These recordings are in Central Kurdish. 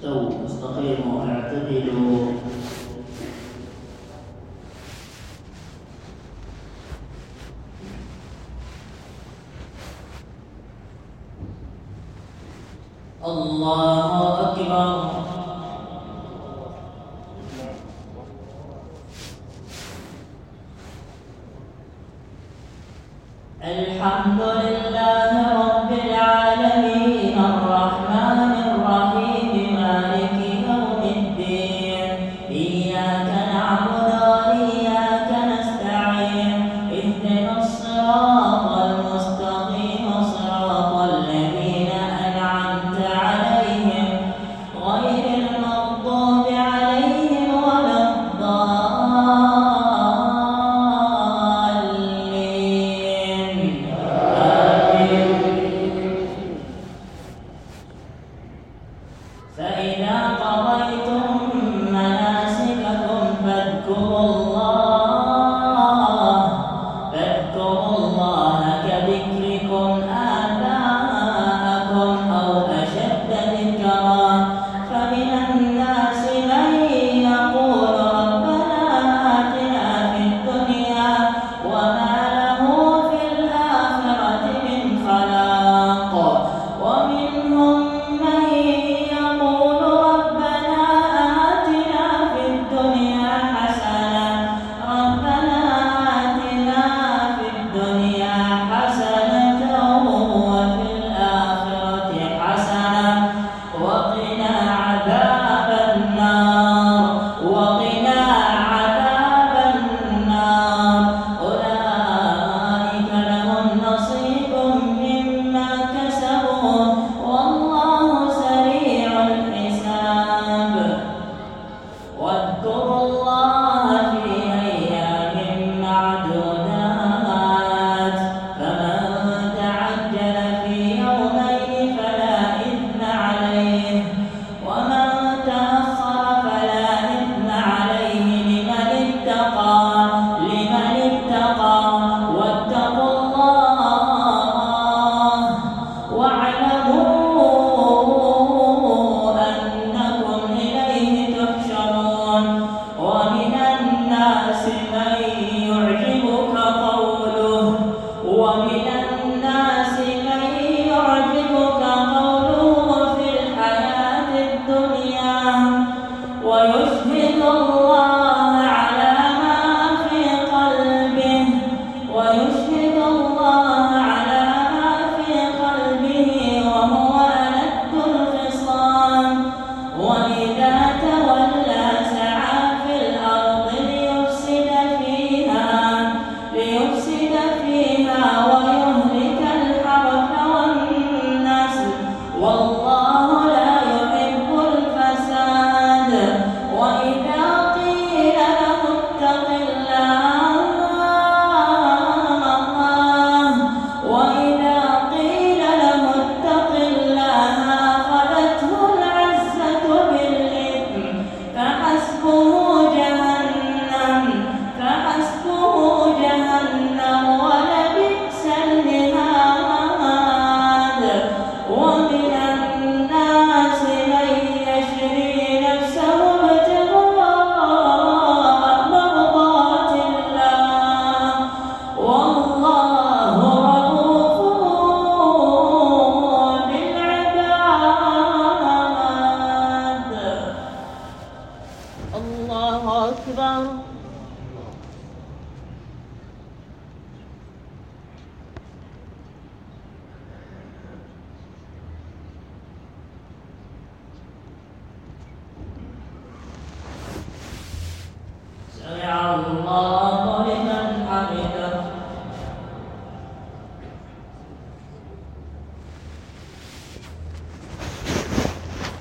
استووا استقيموا اعتدلوا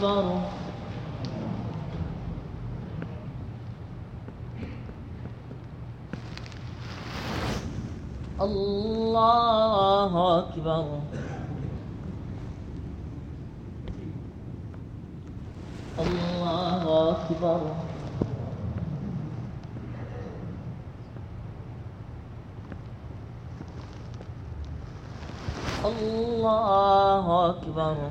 الخضار الله أكبر الله أكبر الله أكبر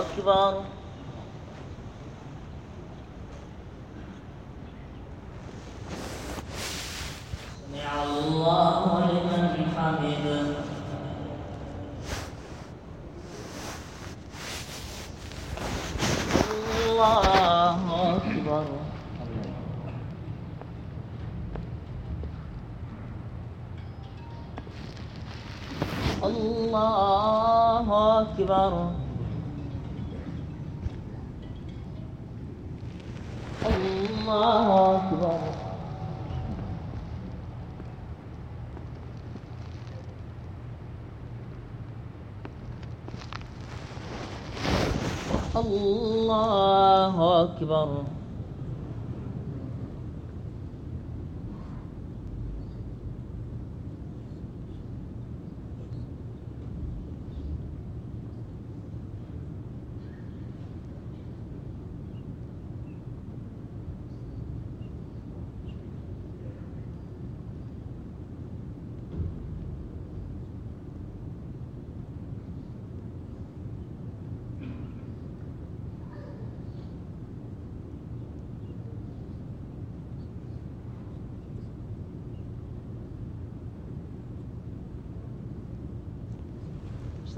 أكبر الله أكبر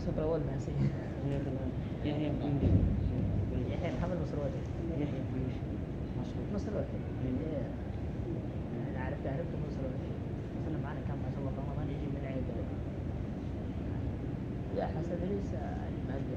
الصبر والمعصية يحيى بن يحيى محمد مصروتي يحيى بن مصروتي أنا عرفت عرفت مصروتي صار معنا كم ما شاء الله في رمضان يجي من العيد يا حسن ليس المهدي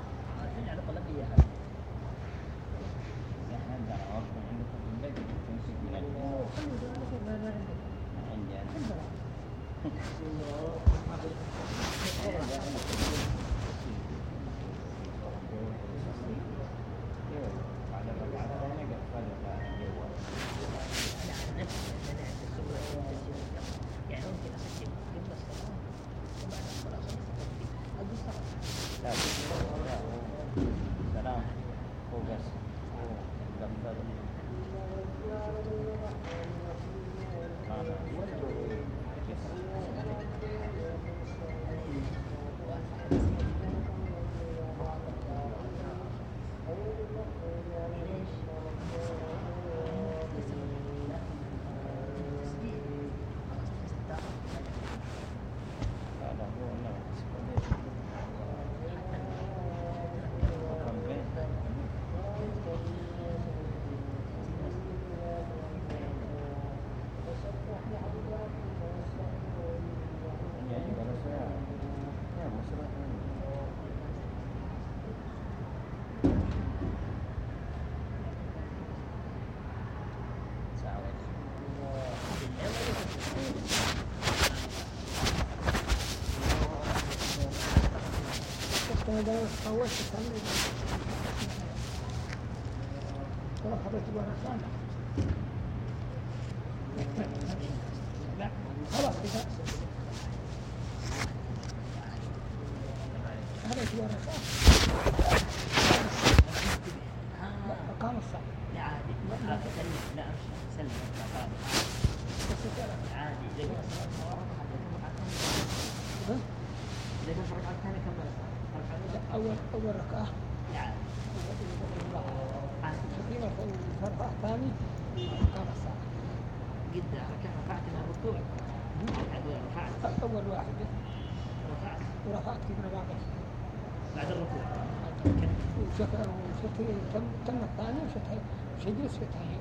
حبيت وانا كان رفعتنا ركوعي رفعت أول واحد رفعت ورفعت من بعدك بعد الركوع تم تم الثاني وشتهي شجر شتهي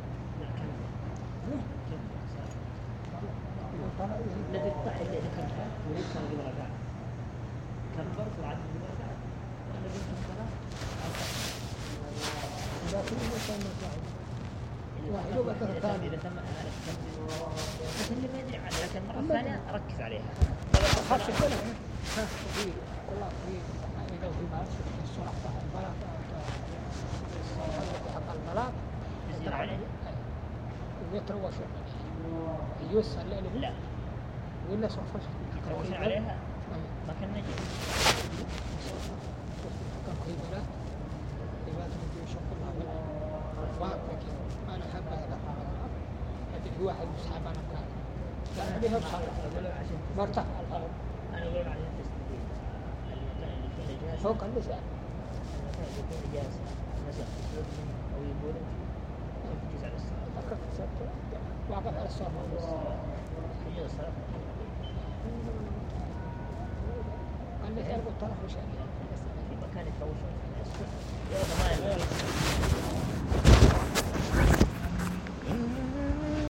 الذي الطعن اللي ذكرتها وليس قبل ركعه كبر سرعه قبل ركعه والذي في الصلاه لكن ليس من الصلاه الثاني اذا تم لكن اللي ما يدري عنه لكن المره الثانيه ركز عليها خاف شكله خاف كبير والله كبير لو في مارس السرعه البلاط حق البلاط يزيد عليه ويتروش يوسع الليل لا ولا صفش يتروش عليها ما كان نجي كان كويس لا يبقى تبدو شغل واقفك انا احب هذا لكن في واحد مصحف انا كان كان بها مصحف مرتفع الارض انا اقول على التسديد فوق المساء يكون جالس مثلا او يقول يجوز على الصلاه فكرت واقف على الصلاه هي الصلاه قال لك اربط طرف وشاري في مكان التوجه يا ما